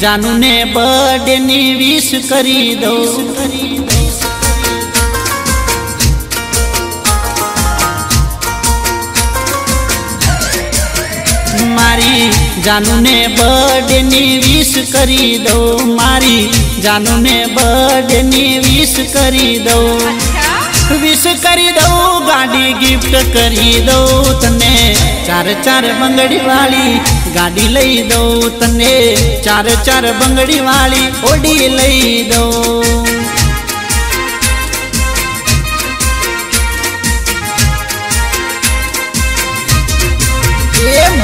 જાનુને birthday ની વિશ કરી દઉં. મારી જાનુને બર્થડે ની વિશ કરી દઉં. મારી જાનુને બર્થડે ની વિશ કરી દઉં. વિશ કરી દઉં ગાડી ગિફ્ટ કરી દઉં તને. ચાર ચાર બંગડી વાળી ગાડી લઈ દઉં તને. ચાર ચાર બંગડી વાળી ઓડી લઈ દઉં.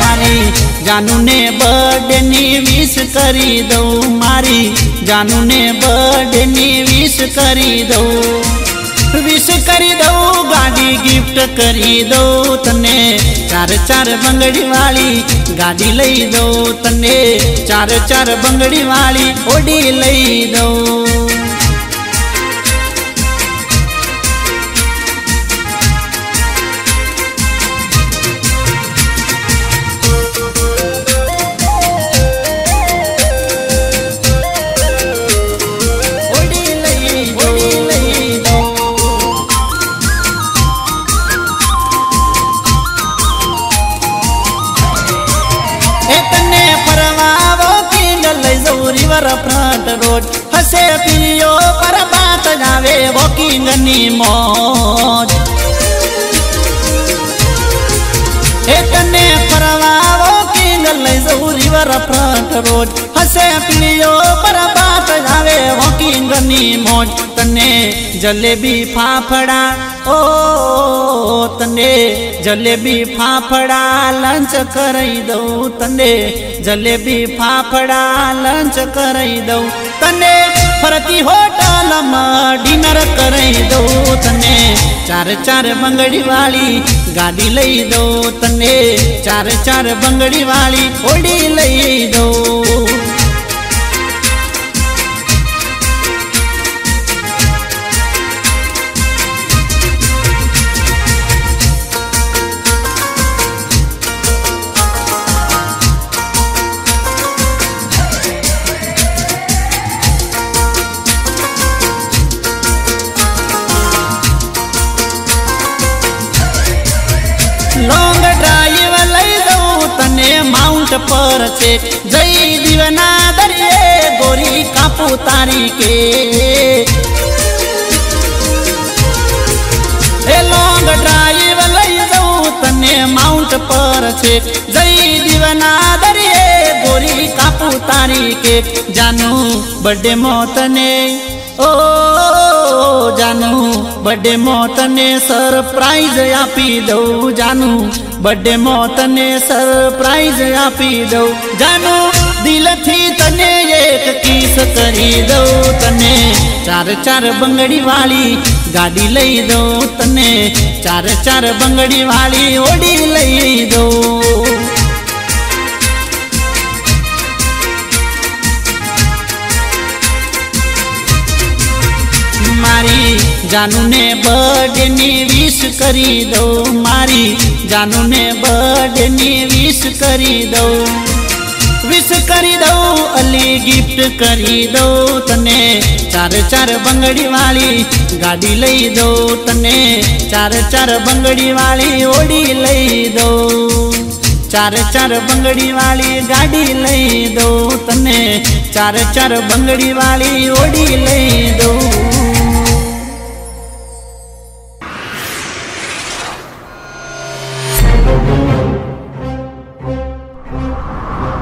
મારી જાનુને બર્થડે ની વિશ કરી દઉં. મારી જાનુને બર્થડે ની વિશ કરી દઉં. વિશ કરી દઉં, ગાડી ગિફ્ટ કરી દઉં તને. ચાર ચાર બંગડી વાળી ગાડી લઈ દઉં તને. ચાર ચાર બંગડી વાળી ઓડી લઈ દઉં. રિવર ફ્રન્ટ રોડ હસે પીઓ પર બાત જાવે વોકિંગની મોજ કિંગ લઈ જવું રિવર ફ્રન્ટ રોડ હસે પીયો પર બાત જાવે વોકિંગની મોજ. તને જલેબી ફાફડા, ઓ, તને જલેબી ફાફડા લંચ કરાઈ દઉં. તને જલેબી ફાફડા લંચ કરાઈ દઉં. તને ફરતી હોટલમાં ડિનર કરાઈ દઉં. તને ચાર ચાર બંગડી વાળી ગાડી લઈ દો તને. ચાર ચાર બંગડી વાળી ઓડી લઈ દઉં પર છે જય દીવના દરિયે ગોરી કાપુ તારી કે લોંગ ડ્રાઈવ લઈ જઉં તને માઉન્ટ પર છે. જય દીવના દરિયે ગોરી કાપુ તારી કે જાનું બર્થડે મોતને. ઓ જાનું. બર્થડે મોતને સરપ્રાઈઝ આપી દઉં જાનું. બર્થડે મોતને સરપ્રાઈઝ આપી દઉં જાનું. દિલથી તને એક કિસ કરી દઉં તને. ચાર ચાર બંગડી વાળી ગાડી લઈ દઉં તને. ચાર ચાર બંગડી વાળી ઓડી લઈ દઉં. જાનુને બર્થડે ની વિશ કરી દઉં મારી. જાનુને બર્થડે ની વિશ કરી દઉં. વિશ કરી દઉં, અલી ગિફ્ટ કરી દઉં તને. ચાર ચાર બંગડી વાળી ગાડી લઈ દઉં તને. ચાર ચાર બંગડી વાળી ઓડી લઈ દઉં. ચાર ચાર બંગડી વાળી ગાડી લઈ દઉં તને. ચાર ચાર બંગડી વાળી ઓડી લઈ દઉં.